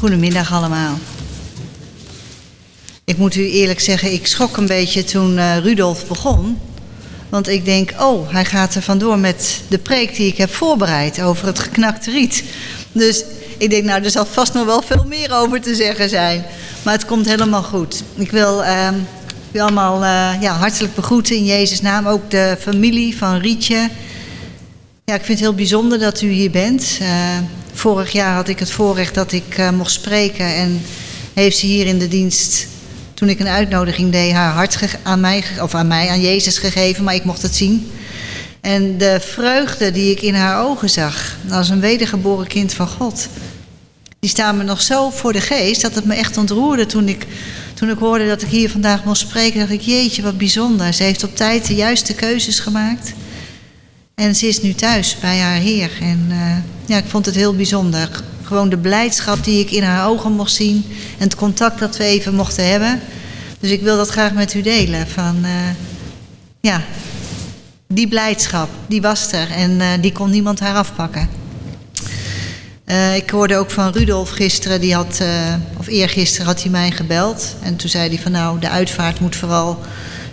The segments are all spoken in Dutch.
Goedemiddag allemaal. Ik moet u eerlijk zeggen, ik schrok een beetje toen uh, Rudolf begon. Want ik denk, oh, hij gaat er vandoor met de preek die ik heb voorbereid over het geknakte riet. Dus ik denk, nou, er zal vast nog wel veel meer over te zeggen zijn. Maar het komt helemaal goed. Ik wil uh, u allemaal uh, ja, hartelijk begroeten in Jezus' naam. Ook de familie van Rietje. Ja, ik vind het heel bijzonder dat u hier bent. Uh, vorig jaar had ik het voorrecht dat ik uh, mocht spreken. En heeft ze hier in de dienst, toen ik een uitnodiging deed, haar hart aan mij, of aan mij, aan Jezus gegeven. Maar ik mocht het zien. En de vreugde die ik in haar ogen zag, als een wedergeboren kind van God, die staan me nog zo voor de geest dat het me echt ontroerde toen ik, toen ik hoorde dat ik hier vandaag mocht spreken. dacht ik, jeetje, wat bijzonder. Ze heeft op tijd de juiste keuzes gemaakt. En ze is nu thuis bij haar Heer. En uh, ja, ik vond het heel bijzonder. Gewoon de blijdschap die ik in haar ogen mocht zien. En het contact dat we even mochten hebben. Dus ik wil dat graag met u delen. Van, uh, ja, die blijdschap, die was er. En uh, die kon niemand haar afpakken. Uh, ik hoorde ook van Rudolf gisteren, die had, of eergisteren had hij mij gebeld. En toen zei hij van nou, de uitvaart moet vooral...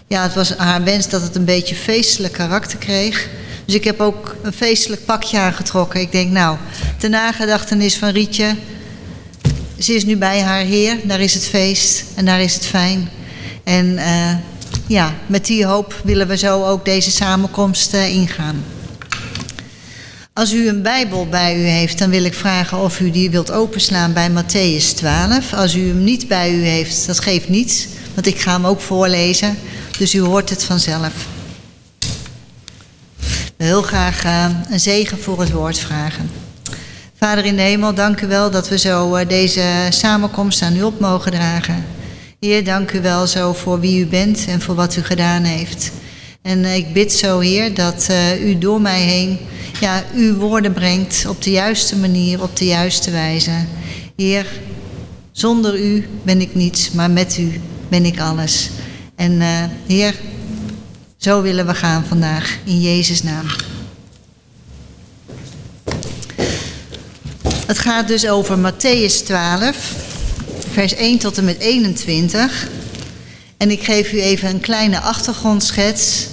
Ja, het was haar wens dat het een beetje feestelijk karakter kreeg. Dus ik heb ook een feestelijk pakje aangetrokken. Ik denk nou, de nagedachtenis van Rietje. Ze is nu bij haar heer, daar is het feest en daar is het fijn. En uh, ja, met die hoop willen we zo ook deze samenkomst ingaan. Als u een Bijbel bij u heeft, dan wil ik vragen of u die wilt openslaan bij Matthäus 12. Als u hem niet bij u heeft, dat geeft niets, want ik ga hem ook voorlezen. Dus u hoort het vanzelf. Heel graag uh, een zegen voor het woord vragen. Vader in de hemel, dank u wel dat we zo uh, deze samenkomst aan u op mogen dragen. Heer, dank u wel zo voor wie u bent en voor wat u gedaan heeft. En uh, ik bid zo, Heer, dat u door mij heen ja, uw woorden brengt op de juiste manier, op de juiste wijze. Heer, zonder u ben ik niets, maar met u ben ik alles. En Heer, zo willen we gaan vandaag, in Jezus' naam. Het gaat dus over Matthäus 12, vers 1 tot en met 21. En ik geef u even een kleine achtergrondschets.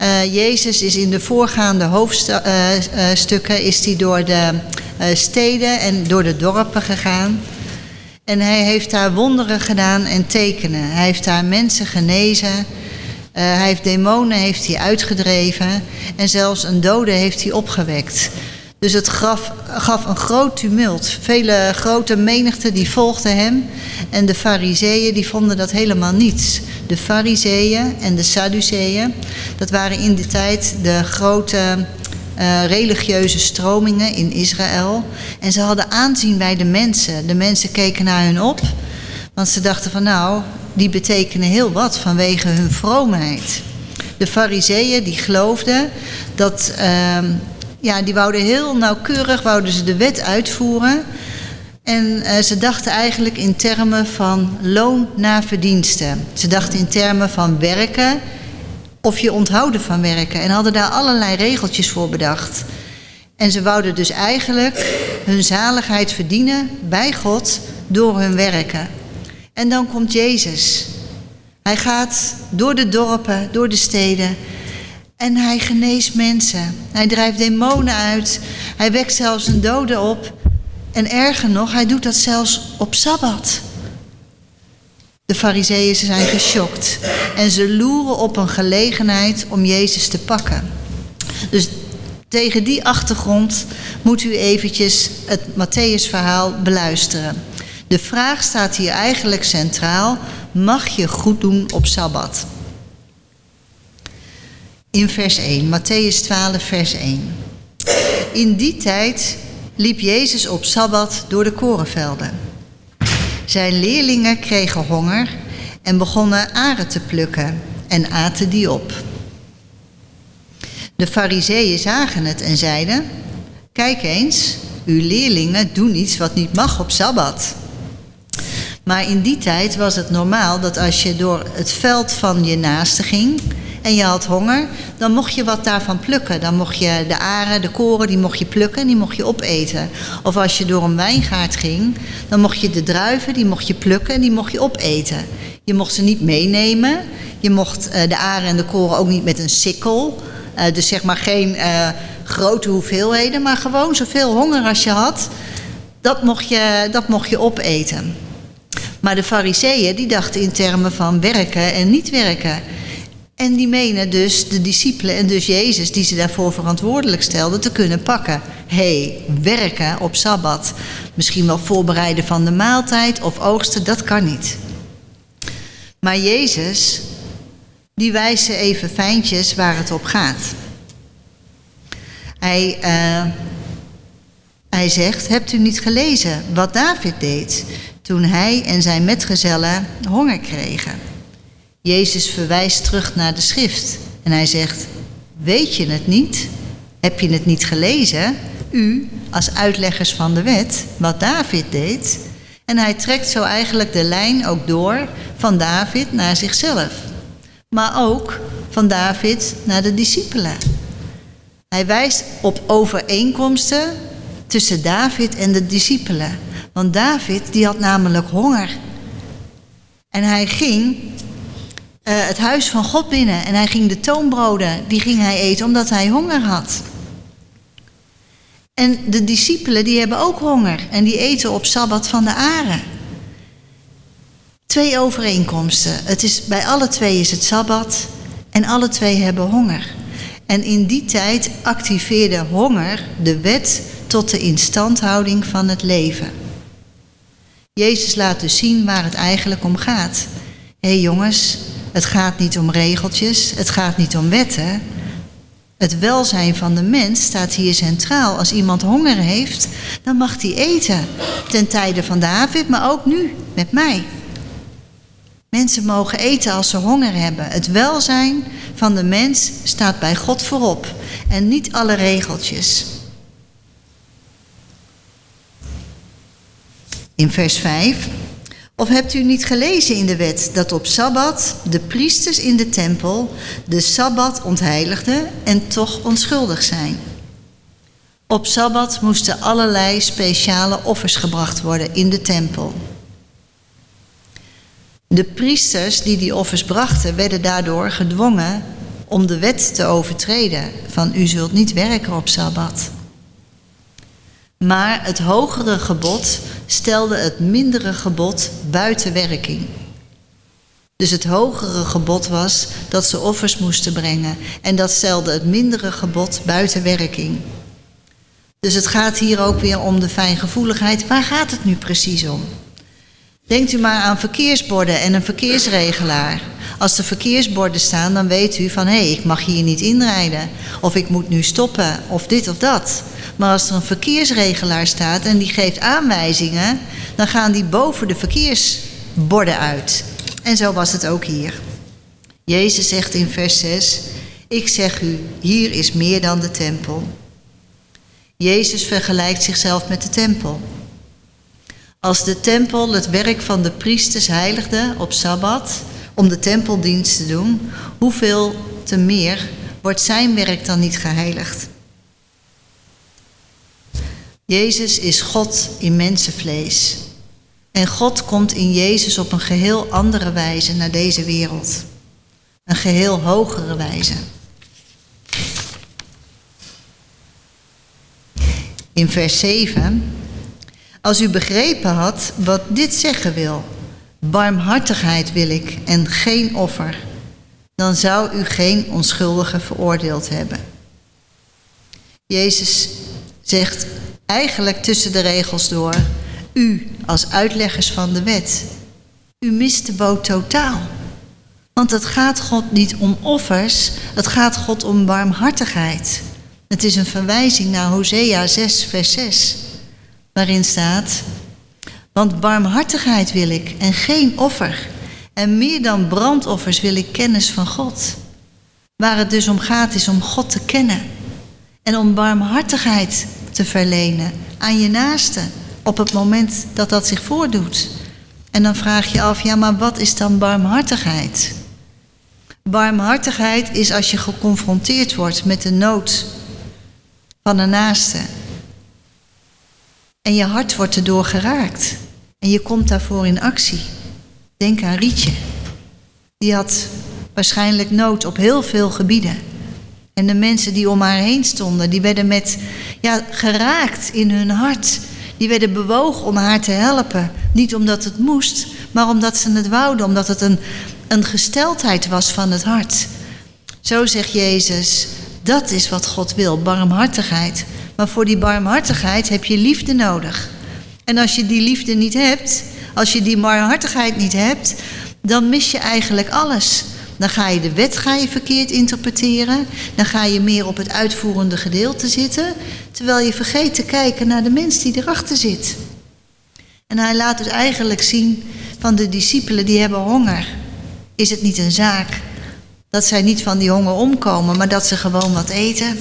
Uh, Jezus is in de voorgaande hoofdstukken uh, is hij door de steden en door de dorpen gegaan. En hij heeft daar wonderen gedaan en tekenen. Hij heeft daar mensen genezen. Hij heeft demonen heeft hij uitgedreven. En zelfs een dode heeft hij opgewekt. Dus het gaf, gaf een groot tumult. Vele grote menigten die volgden hem. En de fariseeën die vonden dat helemaal niets. De fariseeën en de sadduceeën, dat waren in die tijd de grote uh, religieuze stromingen in Israël. En ze hadden aanzien bij de mensen. De mensen keken naar hun op. Want ze dachten van nou, die betekenen heel wat vanwege hun vroomheid. De fariseeën die geloofden dat... Uh, ja, die wouden heel nauwkeurig wouden ze de wet uitvoeren. En uh, ze dachten eigenlijk in termen van loon na verdiensten. Ze dachten in termen van werken of je onthouden van werken. En hadden daar allerlei regeltjes voor bedacht. En ze wouden dus eigenlijk hun zaligheid verdienen bij God door hun werken. En dan komt Jezus. Hij gaat door de dorpen, door de steden. En hij geneest mensen. Hij drijft demonen uit. Hij wekt zelfs een dode op. En erger nog, hij doet dat zelfs op Sabbat. De fariseeën zijn geschokt. En ze loeren op een gelegenheid om Jezus te pakken. Dus tegen die achtergrond moet u eventjes het Matthäus-verhaal beluisteren. De vraag staat hier eigenlijk centraal: mag je goed doen op Sabbat? In vers 1, Matthäus 12, vers 1. In die tijd liep Jezus op Sabbat door de korenvelden. Zijn leerlingen kregen honger en begonnen aren te plukken en aten die op. De fariseeën zagen het en zeiden, kijk eens, uw leerlingen doen iets wat niet mag op Sabbat. Maar in die tijd was het normaal dat als je door het veld van je naaste ging en je had honger, dan mocht je wat daarvan plukken. Dan mocht je de aren, de koren, die mocht je plukken en die mocht je opeten. Of als je door een wijngaard ging, dan mocht je de druiven, die mocht je plukken en die mocht je opeten. Je mocht ze niet meenemen. Je mocht uh, de aren en de koren ook niet met een sikkel. Uh, dus zeg maar geen uh, grote hoeveelheden, maar gewoon zoveel honger als je had, dat mocht je, dat mocht je opeten. Maar de fariseeën die dachten in termen van werken en niet werken. En die menen dus de discipelen en dus Jezus, die ze daarvoor verantwoordelijk stelden, te kunnen pakken. Hey, werken op Sabbat. Misschien wel voorbereiden van de maaltijd of oogsten, dat kan niet. Maar Jezus, die wijst ze even fijntjes waar het op gaat. Hij, uh, hij zegt, hebt u niet gelezen wat David deed toen hij en zijn metgezellen honger kregen? Jezus verwijst terug naar de schrift en hij zegt, weet je het niet? Heb je het niet gelezen? U, als uitleggers van de wet, wat David deed. En hij trekt zo eigenlijk de lijn ook door van David naar zichzelf. Maar ook van David naar de discipelen. Hij wijst op overeenkomsten tussen David en de discipelen. Want David die had namelijk honger. En hij ging uh, het huis van God binnen en hij ging de toonbroden, die ging hij eten omdat hij honger had. En de discipelen die hebben ook honger en die eten op Sabbat van de aren. Twee overeenkomsten. Het is, bij alle twee is het Sabbat en alle twee hebben honger. En in die tijd activeerde honger de wet tot de instandhouding van het leven. Jezus laat dus zien waar het eigenlijk om gaat. Hé hey jongens, het gaat niet om regeltjes, het gaat niet om wetten. Het welzijn van de mens staat hier centraal. Als iemand honger heeft, dan mag hij eten. Ten tijde van David, maar ook nu met mij. Mensen mogen eten als ze honger hebben. Het welzijn van de mens staat bij God voorop en niet alle regeltjes. In vers 5. Of hebt u niet gelezen in de wet dat op Sabbat de priesters in de tempel de Sabbat ontheiligden en toch onschuldig zijn? Op Sabbat moesten allerlei speciale offers gebracht worden in de tempel. De priesters die die offers brachten, werden daardoor gedwongen om de wet te overtreden van u zult niet werken op Sabbat. Maar het hogere gebod stelde het mindere gebod buiten werking. Dus het hogere gebod was dat ze offers moesten brengen en dat stelde het mindere gebod buiten werking. Dus het gaat hier ook weer om de fijngevoeligheid. Waar gaat het nu precies om? Denkt u maar aan verkeersborden en een verkeersregelaar. Als er verkeersborden staan, dan weet u van hé, hey, ik mag hier niet inrijden. Of ik moet nu stoppen, of dit of dat. Maar als er een verkeersregelaar staat en die geeft aanwijzingen, dan gaan die boven de verkeersborden uit. En zo was het ook hier. Jezus zegt in vers 6: Ik zeg u, hier is meer dan de tempel. Jezus vergelijkt zichzelf met de tempel. Als de tempel het werk van de priesters heiligde op sabbat om de tempeldienst te doen, hoeveel te meer wordt zijn werk dan niet geheiligd? Jezus is God in mensenvlees. En God komt in Jezus op een geheel andere wijze naar deze wereld. Een geheel hogere wijze. In vers 7 als u begrepen had wat dit zeggen wil, barmhartigheid wil ik en geen offer, dan zou u geen onschuldige veroordeeld hebben. Jezus zegt eigenlijk tussen de regels door, u als uitleggers van de wet, u mist de boot totaal. Want het gaat God niet om offers, het gaat God om barmhartigheid. Het is een verwijzing naar Hosea 6, vers 6 waarin staat: Want barmhartigheid wil ik en geen offer. En meer dan brandoffers wil ik kennis van God. Waar het dus om gaat is om God te kennen. En om barmhartigheid te verlenen aan je naaste op het moment dat dat zich voordoet. En dan vraag je af, ja maar wat is dan barmhartigheid? Barmhartigheid is als je geconfronteerd wordt met de nood van een naaste. En je hart wordt erdoor geraakt. En je komt daarvoor in actie. Denk aan Rietje. Die had waarschijnlijk nood op heel veel gebieden. En de mensen die om haar heen stonden, die werden met, ja, geraakt in hun hart. Die werden bewogen om haar te helpen. Niet omdat het moest, maar omdat ze het wouden. Omdat het een, een gesteldheid was van het hart. Zo zegt Jezus, dat is wat God wil, barmhartigheid. Maar voor die barmhartigheid heb je liefde nodig. En als je die liefde niet hebt, als je die barmhartigheid niet hebt, dan mis je eigenlijk alles. Dan ga je de wet ga je verkeerd interpreteren. Dan ga je meer op het uitvoerende gedeelte zitten. Terwijl je vergeet te kijken naar de mens die erachter zit. En hij laat dus eigenlijk zien van de discipelen die hebben honger. Is het niet een zaak dat zij niet van die honger omkomen, maar dat ze gewoon wat eten?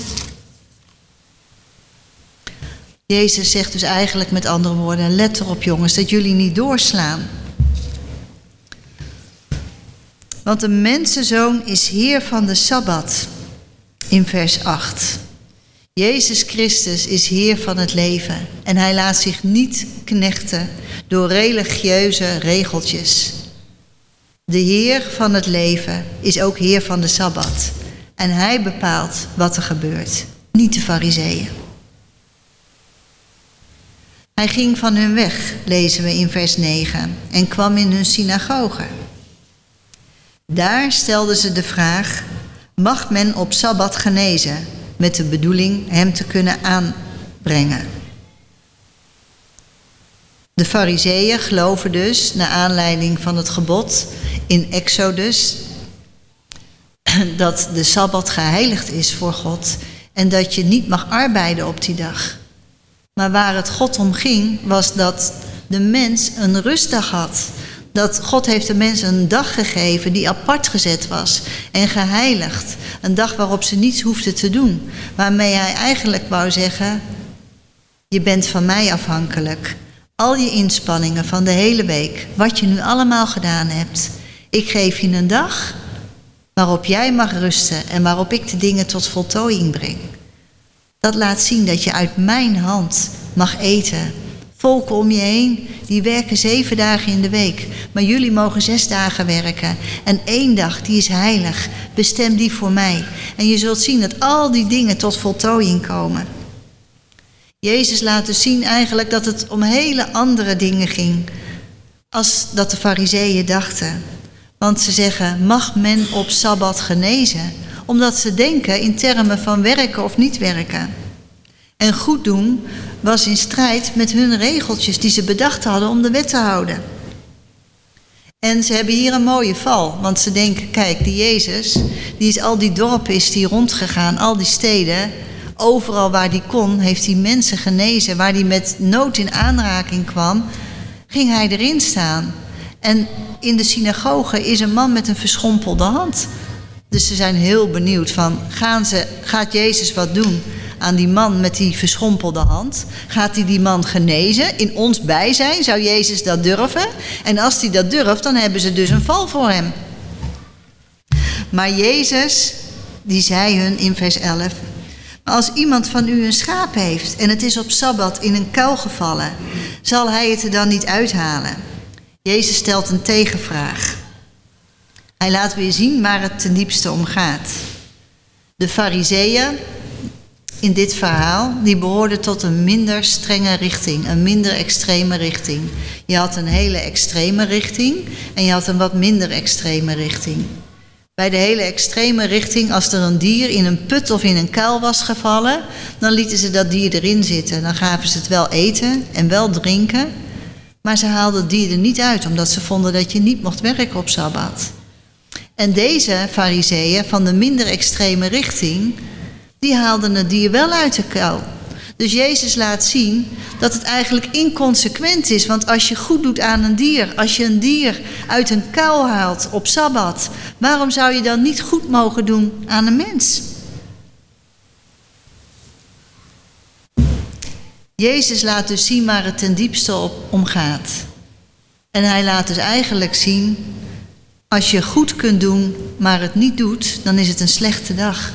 Jezus zegt dus eigenlijk met andere woorden: let erop jongens dat jullie niet doorslaan. Want de mensenzoon is Heer van de Sabbat. In vers 8. Jezus Christus is Heer van het leven en hij laat zich niet knechten door religieuze regeltjes. De Heer van het leven is ook Heer van de Sabbat en hij bepaalt wat er gebeurt, niet de Fariseeën. Hij ging van hun weg, lezen we in vers 9, en kwam in hun synagoge. Daar stelden ze de vraag: mag men op sabbat genezen? Met de bedoeling hem te kunnen aanbrengen. De Fariseeën geloven dus, naar aanleiding van het gebod in Exodus, dat de sabbat geheiligd is voor God en dat je niet mag arbeiden op die dag. Maar waar het God om ging, was dat de mens een rustdag had. Dat God heeft de mens een dag gegeven die apart gezet was en geheiligd. Een dag waarop ze niets hoefden te doen. Waarmee hij eigenlijk wou zeggen, je bent van mij afhankelijk. Al je inspanningen van de hele week, wat je nu allemaal gedaan hebt. Ik geef je een dag waarop jij mag rusten en waarop ik de dingen tot voltooiing breng. Dat laat zien dat je uit mijn hand mag eten. Volken om je heen, die werken zeven dagen in de week. Maar jullie mogen zes dagen werken. En één dag, die is heilig. Bestem die voor mij. En je zult zien dat al die dingen tot voltooiing komen. Jezus laat dus zien eigenlijk dat het om hele andere dingen ging. Als dat de fariseeën dachten. Want ze zeggen, mag men op Sabbat genezen? Omdat ze denken in termen van werken of niet werken. En goed doen was in strijd met hun regeltjes die ze bedacht hadden om de wet te houden. En ze hebben hier een mooie val, want ze denken, kijk, die Jezus, die is al die dorpen is die rondgegaan, al die steden, overal waar die kon, heeft hij mensen genezen, waar hij met nood in aanraking kwam, ging hij erin staan. En in de synagoge is een man met een verschrompelde hand. Dus ze zijn heel benieuwd van, gaan ze, gaat Jezus wat doen aan die man met die verschrompelde hand? Gaat hij die man genezen? In ons bijzijn zou Jezus dat durven? En als hij dat durft, dan hebben ze dus een val voor hem. Maar Jezus, die zei hun in vers 11... Maar als iemand van u een schaap heeft en het is op Sabbat in een kuil gevallen... zal hij het er dan niet uithalen? Jezus stelt een tegenvraag. Hij laat weer zien waar het ten diepste om gaat. De fariseeën in dit verhaal, die behoorden tot een minder strenge richting, een minder extreme richting. Je had een hele extreme richting en je had een wat minder extreme richting. Bij de hele extreme richting, als er een dier in een put of in een kuil was gevallen, dan lieten ze dat dier erin zitten. Dan gaven ze het wel eten en wel drinken, maar ze haalden het dier er niet uit, omdat ze vonden dat je niet mocht werken op Sabbat. En deze fariseeën van de minder extreme richting, die haalden het dier wel uit de kuil. Dus Jezus laat zien dat het eigenlijk inconsequent is. Want als je goed doet aan een dier, als je een dier uit een kuil haalt op Sabbat, waarom zou je dan niet goed mogen doen aan een mens? Jezus laat dus zien waar het ten diepste op om gaat. En hij laat dus eigenlijk zien Als je goed kunt doen, maar het niet doet, dan is het een slechte dag.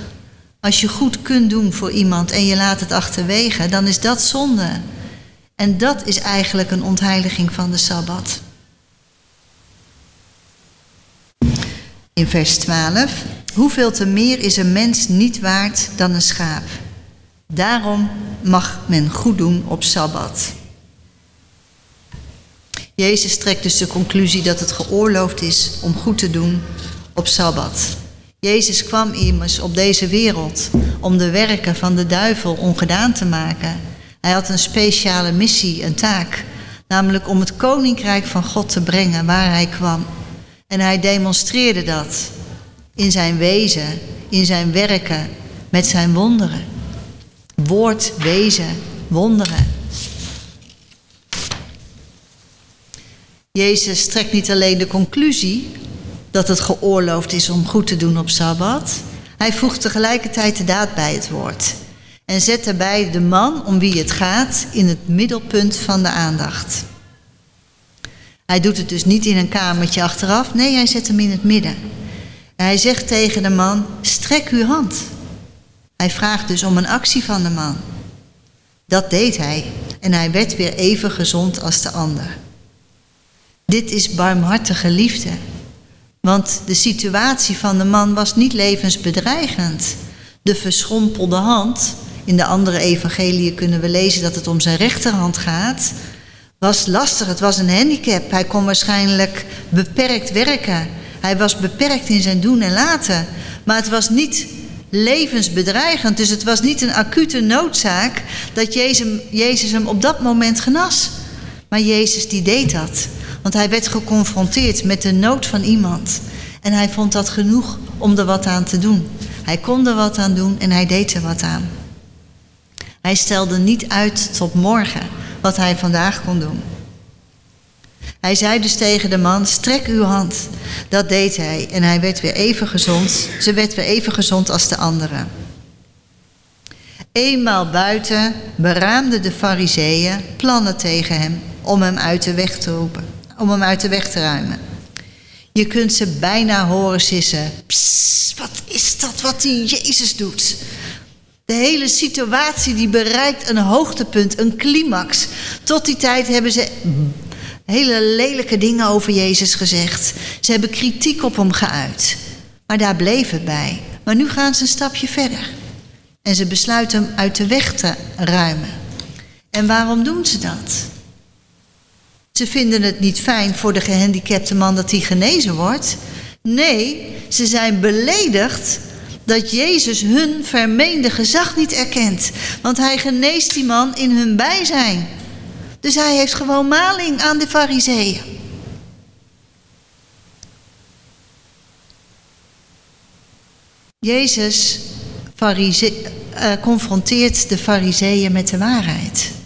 Als je goed kunt doen voor iemand en je laat het achterwege, dan is dat zonde. En dat is eigenlijk een ontheiliging van de Sabbat. In vers 12. Hoeveel te meer is een mens niet waard dan een schaap? Daarom mag men goed doen op Sabbat. Jezus trekt dus de conclusie dat het geoorloofd is om goed te doen op Sabbat. Jezus kwam immers op deze wereld om de werken van de duivel ongedaan te maken. Hij had een speciale missie, een taak, namelijk om het koninkrijk van God te brengen waar hij kwam. En hij demonstreerde dat in zijn wezen, in zijn werken, met zijn wonderen. Woord, wezen, wonderen. Jezus trekt niet alleen de conclusie dat het geoorloofd is om goed te doen op Sabbat. Hij voegt tegelijkertijd de daad bij het woord. En zet daarbij de man om wie het gaat in het middelpunt van de aandacht. Hij doet het dus niet in een kamertje achteraf, nee, hij zet hem in het midden. En hij zegt tegen de man: strek uw hand. Hij vraagt dus om een actie van de man. Dat deed hij en hij werd weer even gezond als de ander. Dit is barmhartige liefde. Want de situatie van de man was niet levensbedreigend. De verschrompelde hand, in de andere evangeliën kunnen we lezen dat het om zijn rechterhand gaat, was lastig. Het was een handicap. Hij kon waarschijnlijk beperkt werken. Hij was beperkt in zijn doen en laten. Maar het was niet levensbedreigend. Dus het was niet een acute noodzaak dat Jezus, Jezus hem op dat moment genas. Maar Jezus die deed dat. Want hij werd geconfronteerd met de nood van iemand. En hij vond dat genoeg om er wat aan te doen. Hij kon er wat aan doen en hij deed er wat aan. Hij stelde niet uit tot morgen wat hij vandaag kon doen. Hij zei dus tegen de man: Strek uw hand. Dat deed hij en hij werd weer even gezond. Ze werd weer even gezond als de anderen. Eenmaal buiten beraamden de fariseeën plannen tegen hem om hem uit de weg te roepen, om hem uit de weg te ruimen. Je kunt ze bijna horen sissen. Psst, wat is dat wat die Jezus doet? De hele situatie die bereikt een hoogtepunt, een climax. Tot die tijd hebben ze hele lelijke dingen over Jezus gezegd. Ze hebben kritiek op hem geuit. Maar daar bleef het bij. Maar nu gaan ze een stapje verder. En ze besluiten hem uit de weg te ruimen. En waarom doen ze dat? Ze vinden het niet fijn voor de gehandicapte man dat hij genezen wordt. Nee, ze zijn beledigd dat Jezus hun vermeende gezag niet erkent. Want hij geneest die man in hun bijzijn. Dus hij heeft gewoon maling aan de fariseeën. Jezus uh, confronteert de fariseeën met de waarheid.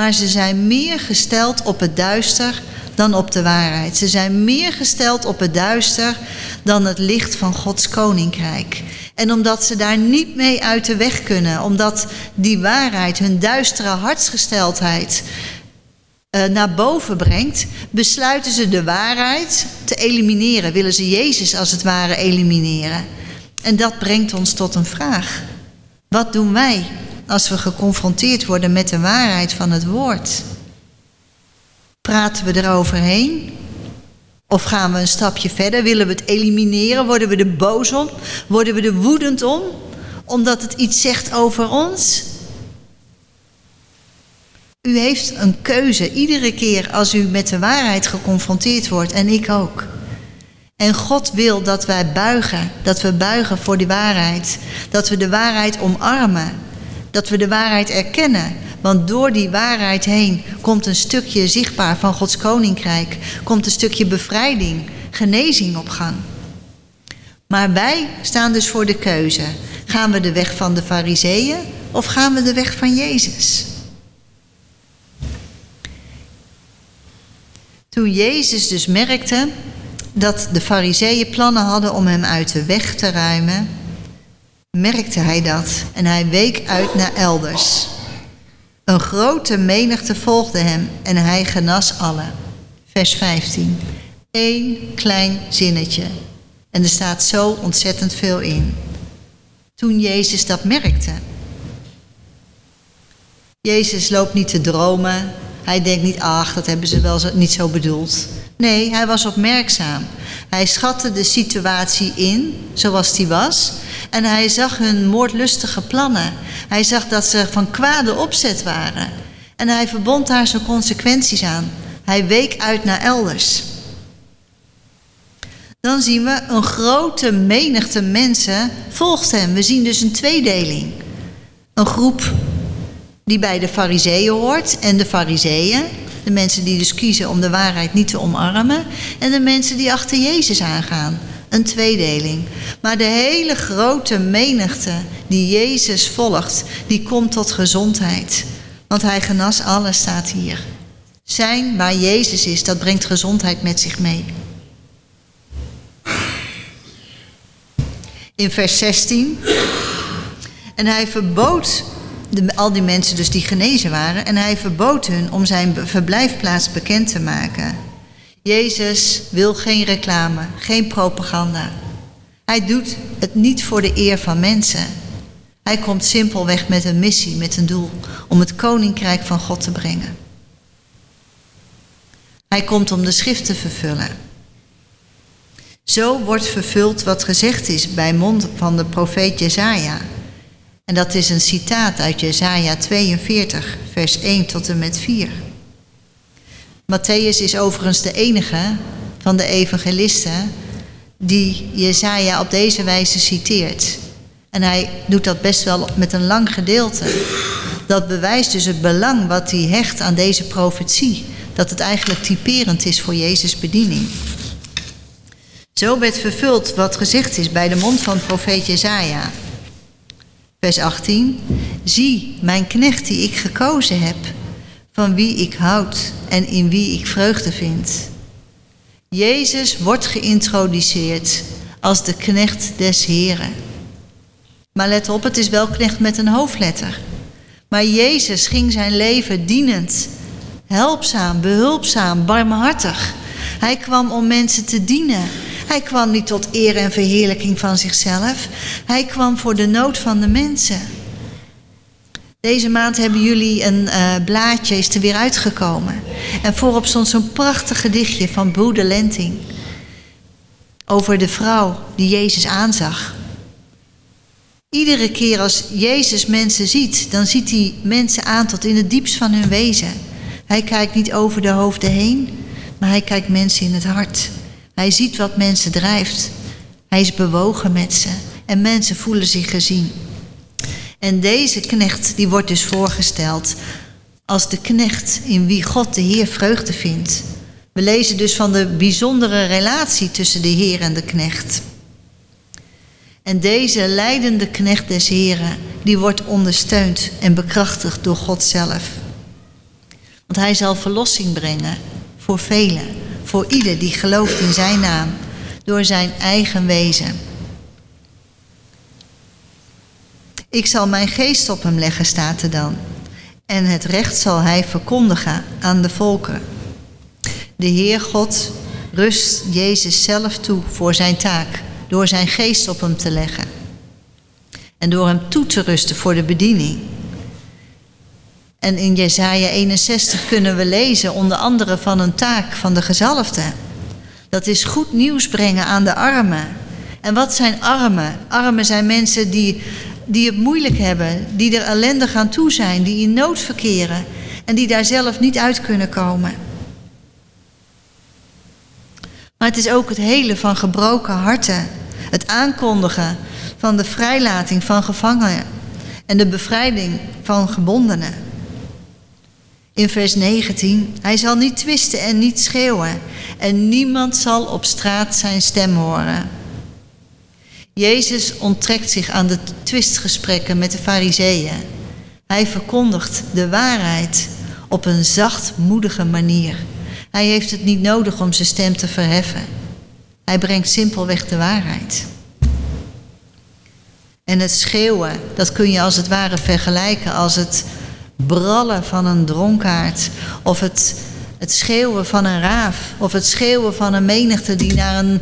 Maar ze zijn meer gesteld op het duister dan op de waarheid. Ze zijn meer gesteld op het duister dan het licht van Gods koninkrijk. En omdat ze daar niet mee uit de weg kunnen, omdat die waarheid hun duistere hartsgesteldheid uh, naar boven brengt, besluiten ze de waarheid te elimineren. Willen ze Jezus als het ware elimineren. En dat brengt ons tot een vraag. Wat doen wij als we geconfronteerd worden met de waarheid van het woord? Praten we eroverheen? Of gaan we een stapje verder? Willen we het elimineren? Worden we er boos om? Worden we er woedend om? Omdat het iets zegt over ons? U heeft een keuze iedere keer als u met de waarheid geconfronteerd wordt en ik ook. En God wil dat wij buigen, dat we buigen voor die waarheid, dat we de waarheid omarmen, dat we de waarheid erkennen, want door die waarheid heen komt een stukje zichtbaar van Gods koninkrijk, komt een stukje bevrijding, genezing op gang. Maar wij staan dus voor de keuze. Gaan we de weg van de fariseeën of gaan we de weg van Jezus? Toen Jezus dus merkte dat de fariseeën plannen hadden om hem uit de weg te ruimen, merkte hij dat en hij week uit naar elders. Een grote menigte volgde hem en hij genas allen. Vers 15. Eén klein zinnetje. En er staat zo ontzettend veel in. Toen Jezus dat merkte. Jezus loopt niet te dromen. Hij denkt niet, ach, dat hebben ze wel niet zo bedoeld. Nee, hij was opmerkzaam. Hij schatte de situatie in zoals die was. En hij zag hun moordlustige plannen. Hij zag dat ze van kwade opzet waren. En hij verbond daar zijn consequenties aan. Hij week uit naar elders. Dan zien we een grote menigte mensen volgt hem. We zien dus een tweedeling. Een groep die bij de fariseeën hoort en de fariseeën. De mensen die dus kiezen om de waarheid niet te omarmen. En de mensen die achter Jezus aangaan. Een tweedeling. Maar de hele grote menigte die Jezus volgt, die komt tot gezondheid. Want hij genas alles, staat hier. Zijn waar Jezus is, dat brengt gezondheid met zich mee. In vers 16. En hij verbood de, al die mensen dus die genezen waren. En hij verbood hun om zijn verblijfplaats bekend te maken. Jezus wil geen reclame, geen propaganda. Hij doet het niet voor de eer van mensen. Hij komt simpelweg met een missie, met een doel, om het koninkrijk van God te brengen. Hij komt om de schrift te vervullen. Zo wordt vervuld wat gezegd is bij mond van de profeet Jezaja. En dat is een citaat uit Jesaja 42, vers 1 tot en met 4. Matthäus is overigens de enige van de evangelisten die Jesaja op deze wijze citeert. En hij doet dat best wel met een lang gedeelte. Dat bewijst dus het belang wat hij hecht aan deze profetie. Dat het eigenlijk typerend is voor Jezus' bediening. Zo werd vervuld wat gezegd is bij de mond van profeet Jezaja. Vers 18. Zie, mijn knecht die ik gekozen heb, van wie ik houd en in wie ik vreugde vind. Jezus wordt geïntroduceerd als de knecht des Heren. Maar let op, het is wel knecht met een hoofdletter. Maar Jezus ging zijn leven dienend, helpzaam, behulpzaam, barmhartig. Hij kwam om mensen te dienen. Hij kwam niet tot eer en verheerlijking van zichzelf. Hij kwam voor de nood van de mensen. Deze maand hebben jullie een uh, blaadje, is er weer uitgekomen. En voorop stond zo'n prachtig gedichtje van Boede Lenting. Over de vrouw die Jezus aanzag. Iedere keer als Jezus mensen ziet, dan ziet hij mensen aan tot in het diepst van hun wezen. Hij kijkt niet over de hoofden heen, maar hij kijkt mensen in het hart. Hij ziet wat mensen drijft. Hij is bewogen met ze en mensen voelen zich gezien. En deze knecht die wordt dus voorgesteld als de knecht in wie God de Heer vreugde vindt. We lezen dus van de bijzondere relatie tussen de Heer en de knecht. En deze leidende knecht des Heren, die wordt ondersteund en bekrachtigd door God zelf. Want hij zal verlossing brengen voor velen, voor ieder die gelooft in zijn naam, door zijn eigen wezen. Ik zal mijn geest op hem leggen, staat er dan. En het recht zal hij verkondigen aan de volken. De Heer God rust Jezus zelf toe voor zijn taak, door zijn geest op hem te leggen. En door hem toe te rusten voor de bediening. En in Jesaja 61 kunnen we lezen onder andere van een taak van de gezalfde. Dat is goed nieuws brengen aan de armen. En wat zijn armen? Armen zijn mensen die, die het moeilijk hebben, die er ellendig aan toe zijn, die in nood verkeren en die daar zelf niet uit kunnen komen. Maar het is ook het hele van gebroken harten, het aankondigen van de vrijlating van gevangenen en de bevrijding van gebondenen. In vers 19, hij zal niet twisten en niet schreeuwen en niemand zal op straat zijn stem horen. Jezus onttrekt zich aan de twistgesprekken met de fariseeën. Hij verkondigt de waarheid op een zachtmoedige manier. Hij heeft het niet nodig om zijn stem te verheffen. Hij brengt simpelweg de waarheid. En het schreeuwen, dat kun je als het ware vergelijken als het brallen van een dronkaard of het het schreeuwen van een raaf of het schreeuwen van een menigte die naar een,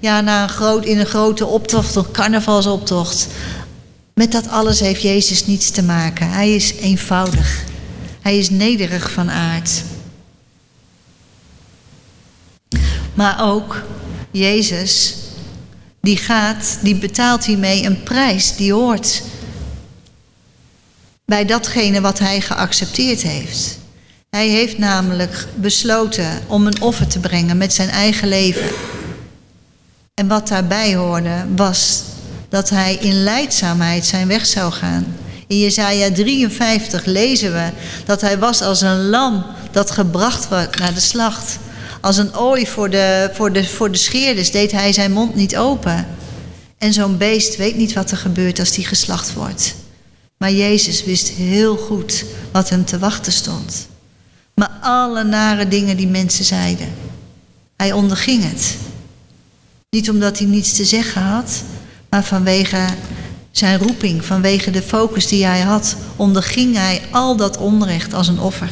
ja, naar een groot, in een grote optocht, een carnavalsoptocht. Met dat alles heeft Jezus niets te maken. Hij is eenvoudig. Hij is nederig van aard. Maar ook Jezus, die gaat, die betaalt hiermee een prijs die hoort bij datgene wat hij geaccepteerd heeft. Hij heeft namelijk besloten om een offer te brengen met zijn eigen leven. En wat daarbij hoorde was dat hij in leidzaamheid zijn weg zou gaan. In Jesaja 53 lezen we dat hij was als een lam dat gebracht wordt naar de slacht. Als een ooi voor de, voor de, voor de scheerders deed hij zijn mond niet open. En zo'n beest weet niet wat er gebeurt als die geslacht wordt. Maar Jezus wist heel goed wat hem te wachten stond. Maar alle nare dingen die mensen zeiden, hij onderging het. Niet omdat hij niets te zeggen had, maar vanwege zijn roeping, vanwege de focus die hij had, onderging hij al dat onrecht als een offer.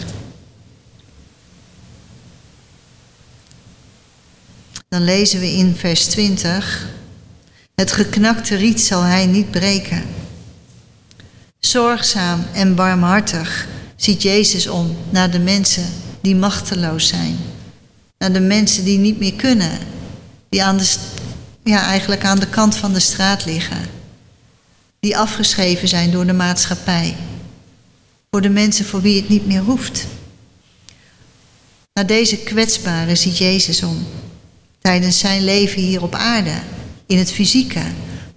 Dan lezen we in vers 20: Het geknakte riet zal hij niet breken. Zorgzaam en barmhartig ziet Jezus om naar de mensen die machteloos zijn. Naar de mensen die niet meer kunnen. Die aan de, ja, eigenlijk aan de kant van de straat liggen. Die afgeschreven zijn door de maatschappij. Voor de mensen voor wie het niet meer hoeft. Naar deze kwetsbaren ziet Jezus om. Tijdens zijn leven hier op aarde. In het fysieke.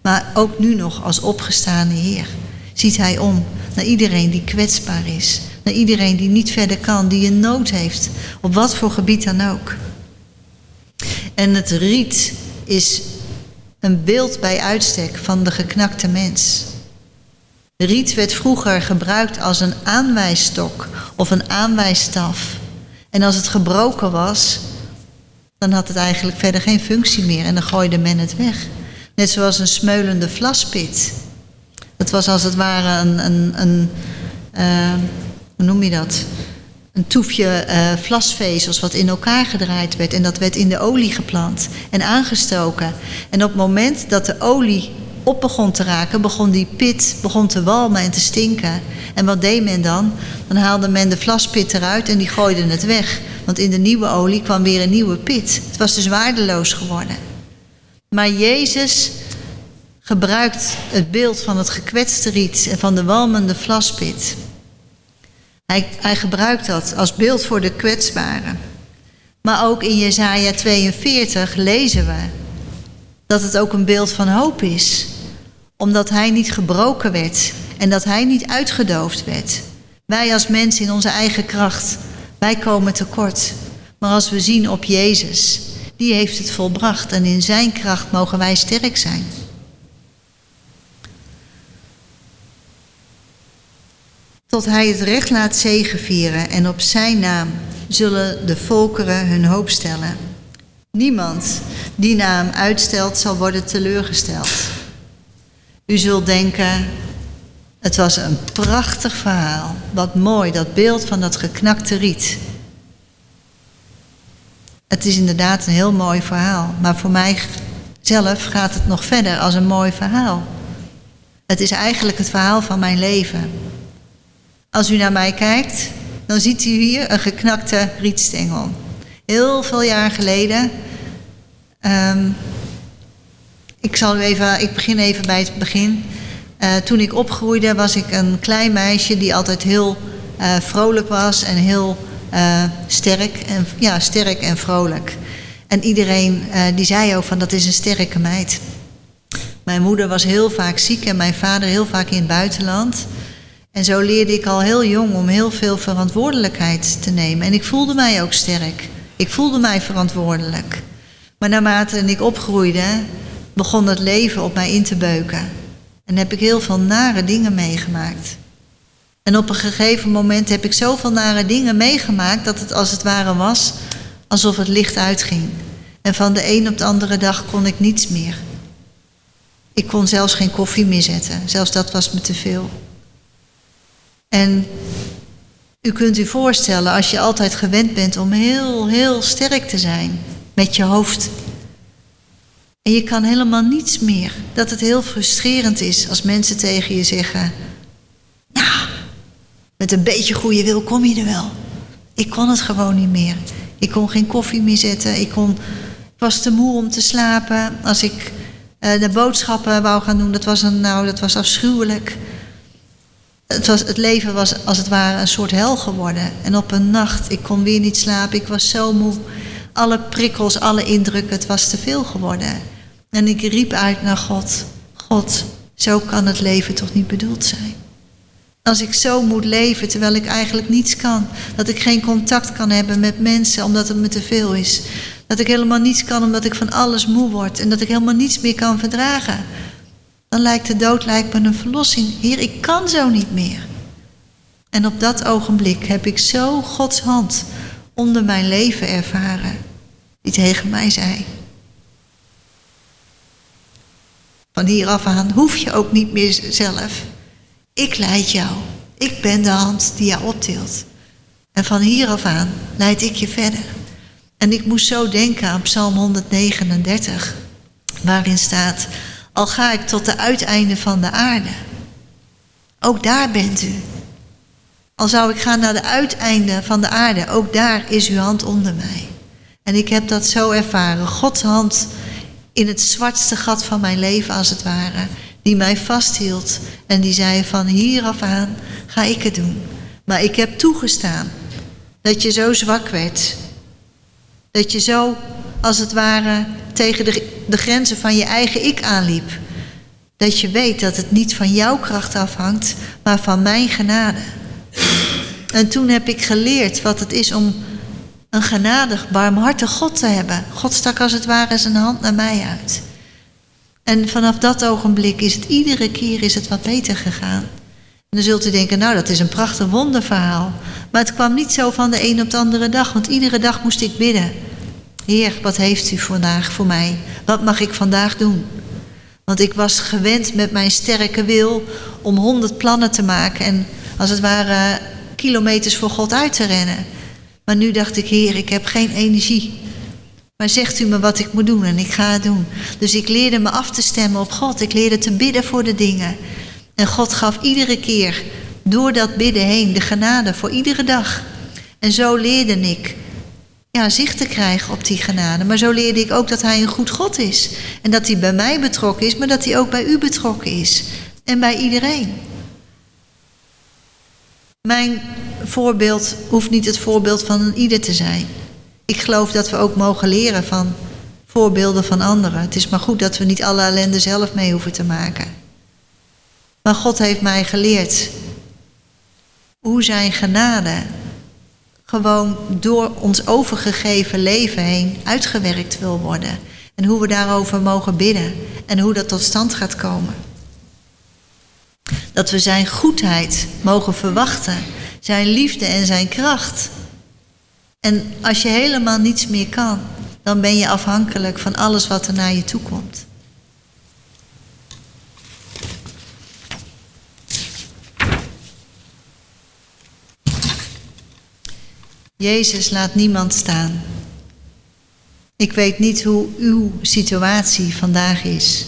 Maar ook nu nog als opgestaande Heer. Ziet hij om naar iedereen die kwetsbaar is. Naar iedereen die niet verder kan, die een nood heeft. Op wat voor gebied dan ook. En het riet is een beeld bij uitstek van de geknakte mens. Riet werd vroeger gebruikt als een aanwijsstok of een aanwijsstaf. En als het gebroken was, dan had het eigenlijk verder geen functie meer en dan gooide men het weg. Net zoals een smeulende vlaspit. Het was als het ware een, een, een uh, hoe noem je dat? Een toefje uh, vlasvezels wat in elkaar gedraaid werd. En dat werd in de olie geplant en aangestoken. En op het moment dat de olie op begon te raken, begon die pit begon te walmen en te stinken. En wat deed men dan? Dan haalde men de vlaspit eruit en die gooide het weg. Want in de nieuwe olie kwam weer een nieuwe pit. Het was dus waardeloos geworden. Maar Jezus gebruikt het beeld van het gekwetste riet en van de walmende vlaspit. Hij, gebruikt dat als beeld voor de kwetsbaren. Maar ook in Jesaja 42 lezen we dat het ook een beeld van hoop is. Omdat hij niet gebroken werd en dat hij niet uitgedoofd werd. Wij als mensen in onze eigen kracht, wij komen tekort. Maar als we zien op Jezus, die heeft het volbracht en in zijn kracht mogen wij sterk zijn. Tot hij het recht laat zegevieren en op zijn naam zullen de volkeren hun hoop stellen. Niemand die naam uitstelt zal worden teleurgesteld. U zult denken, het was een prachtig verhaal. Wat mooi, dat beeld van dat geknakte riet. Het is inderdaad een heel mooi verhaal, maar voor mij zelf gaat het nog verder als een mooi verhaal. Het is eigenlijk het verhaal van mijn leven. Als u naar mij kijkt, dan ziet u hier een geknakte rietstengel. Heel veel jaar geleden. Um, ik, zal u even, ik begin even bij het begin. Uh, toen ik opgroeide was ik een klein meisje die altijd heel uh, vrolijk was en heel uh, sterk, en, ja, sterk en vrolijk. En iedereen die zei ook van dat is een sterke meid. Mijn moeder was heel vaak ziek en mijn vader heel vaak in het buitenland. En zo leerde ik al heel jong om heel veel verantwoordelijkheid te nemen. En ik voelde mij ook sterk. Ik voelde mij verantwoordelijk. Maar naarmate ik opgroeide, begon het leven op mij in te beuken. En heb ik heel veel nare dingen meegemaakt. En op een gegeven moment heb ik zoveel nare dingen meegemaakt dat het als het ware was alsof het licht uitging. En van de een op de andere dag kon ik niets meer. Ik kon zelfs geen koffie meer zetten. Zelfs dat was me te veel. En U kunt u voorstellen als je altijd gewend bent om heel, heel sterk te zijn met je hoofd. En je kan helemaal niets meer. Dat het heel frustrerend is als mensen tegen je zeggen: Nou, met een beetje goede wil kom je er wel. Ik kon het gewoon niet meer. Ik kon geen koffie meer zetten. Ik, kon, was te moe om te slapen. Als ik uh, de boodschappen wou gaan doen, dat was, een, nou, dat was afschuwelijk. Het, was, het leven was als het ware een soort hel geworden. En op een nacht, ik kon weer niet slapen, ik was zo moe. Alle prikkels, alle indrukken, het was te veel geworden. En ik riep uit naar God: God, zo kan het leven toch niet bedoeld zijn? Als ik zo moet leven terwijl ik eigenlijk niets kan. Dat ik geen contact kan hebben met mensen omdat het me te veel is. Dat ik helemaal niets kan omdat ik van alles moe word. En dat ik helemaal niets meer kan verdragen. Dan lijkt de dood lijkt me een verlossing. Heer, ik kan zo niet meer. En op dat ogenblik heb ik zo Gods hand onder mijn leven ervaren. Die tegen mij zei. Van hier af aan hoef je ook niet meer zelf. Ik leid jou. Ik ben de hand die jou optilt. En van hier af aan leid ik je verder. En ik moest zo denken aan Psalm 139, waarin staat: Al ga ik tot de uiteinden van de aarde. Ook daar bent u. Al zou ik gaan naar de uiteinden van de aarde, ook daar is uw hand onder mij. En ik heb dat zo ervaren. Gods hand in het zwartste gat van mijn leven, als het ware die mij vasthield en die zei van hier af aan ga ik het doen. Maar ik heb toegestaan dat je zo zwak werd. Dat je zo, als het ware, tegen de, de grenzen van je eigen ik aanliep. Dat je weet dat het niet van jouw kracht afhangt, maar van mijn genade. En toen heb ik geleerd wat het is om een genadig, barmhartig God te hebben. God stak als het ware zijn hand naar mij uit. En vanaf dat ogenblik is het iedere keer is het wat beter gegaan. En dan zult u denken, nou dat is een prachtig wonderverhaal. Maar het kwam niet zo van de een op de andere dag, want iedere dag moest ik bidden. Heer, wat heeft u vandaag voor mij? Wat mag ik vandaag doen? Want ik was gewend met mijn sterke wil om honderd plannen te maken en als het ware kilometers voor God uit te rennen. Maar nu dacht ik, Heer, ik heb geen energie. Maar zegt u me wat ik moet doen en ik ga het doen. Dus ik leerde me af te stemmen op God. Ik leerde te bidden voor de dingen. En God gaf iedere keer door dat bidden heen de genade voor iedere dag. En zo leerde ik ja, zicht te krijgen op die genade. Maar zo leerde ik ook dat Hij een goed God is. En dat Hij bij mij betrokken is, maar dat Hij ook bij u betrokken is. En bij iedereen. Mijn voorbeeld hoeft niet het voorbeeld van een ieder te zijn. Ik geloof dat we ook mogen leren van voorbeelden van anderen. Het is maar goed dat we niet alle ellende zelf mee hoeven te maken. Maar God heeft mij geleerd hoe zijn genade gewoon door ons overgegeven leven heen uitgewerkt wil worden. En hoe we daarover mogen bidden en hoe dat tot stand gaat komen. Dat we zijn goedheid mogen verwachten, zijn liefde en zijn kracht. En als je helemaal niets meer kan, dan ben je afhankelijk van alles wat er naar je toe komt. Jezus laat niemand staan. Ik weet niet hoe uw situatie vandaag is.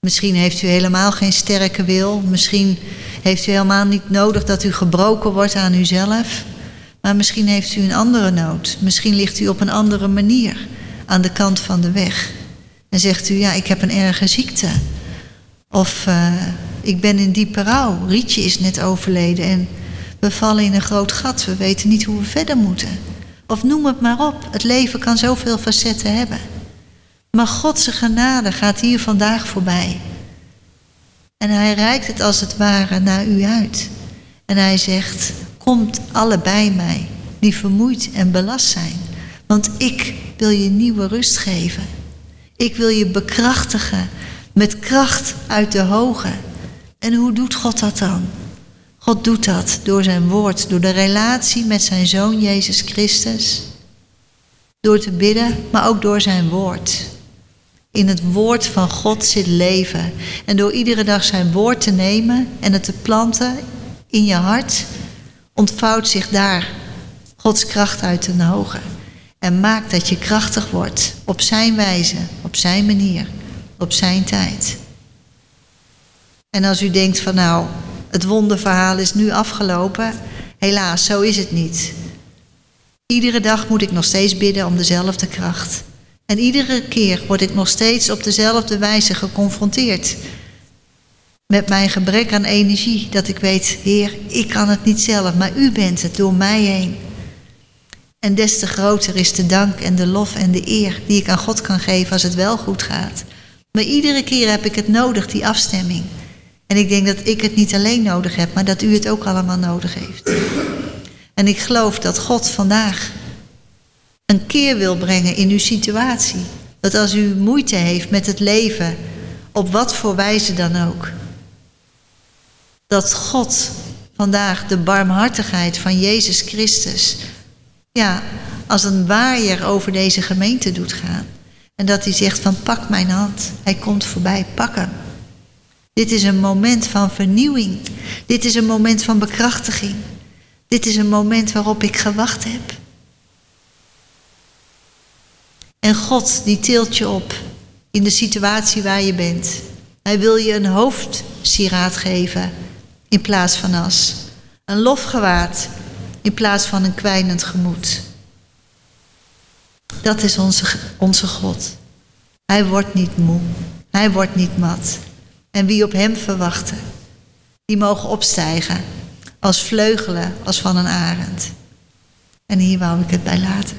Misschien heeft u helemaal geen sterke wil. Misschien heeft u helemaal niet nodig dat u gebroken wordt aan uzelf. Maar misschien heeft u een andere nood. Misschien ligt u op een andere manier aan de kant van de weg. En zegt u, ja, ik heb een erge ziekte. Of uh, ik ben in diepe rouw. Rietje is net overleden en we vallen in een groot gat. We weten niet hoe we verder moeten. Of noem het maar op. Het leven kan zoveel facetten hebben. Maar Gods genade gaat hier vandaag voorbij. En hij reikt het als het ware naar u uit. En hij zegt, Komt alle bij mij die vermoeid en belast zijn. Want ik wil je nieuwe rust geven. Ik wil je bekrachtigen met kracht uit de hoge. En hoe doet God dat dan? God doet dat door zijn woord, door de relatie met zijn zoon Jezus Christus. Door te bidden, maar ook door zijn woord. In het woord van God zit leven. En door iedere dag zijn woord te nemen en het te planten in je hart, ontvouwt zich daar Gods kracht uit ten hoge. En maakt dat je krachtig wordt op zijn wijze, op zijn manier, op zijn tijd. En als u denkt van nou, het wonderverhaal is nu afgelopen, helaas, zo is het niet. Iedere dag moet ik nog steeds bidden om dezelfde kracht. En iedere keer word ik nog steeds op dezelfde wijze geconfronteerd met mijn gebrek aan energie. Dat ik weet, Heer, ik kan het niet zelf, maar U bent het door mij heen. En des te groter is de dank en de lof en de eer die ik aan God kan geven als het wel goed gaat. Maar iedere keer heb ik het nodig, die afstemming. En ik denk dat ik het niet alleen nodig heb, maar dat u het ook allemaal nodig heeft. En ik geloof dat God vandaag een keer wil brengen in uw situatie. Dat als u moeite heeft met het leven, op wat voor wijze dan ook, dat God vandaag de barmhartigheid van Jezus Christus, ja, als een waaier over deze gemeente doet gaan. En dat hij zegt van pak mijn hand, hij komt voorbij, pak hem. Dit is een moment van vernieuwing. Dit is een moment van bekrachtiging. Dit is een moment waarop ik gewacht heb. En God die tilt je op in de situatie waar je bent. Hij wil je een hoofdsieraad geven in plaats van as. Een lofgewaad in plaats van een kwijnend gemoed. Dat is onze, onze God. Hij wordt niet moe. Hij wordt niet mat. En wie op hem verwachten, die mogen opstijgen als vleugelen als van een arend. En hier wou ik het bij laten.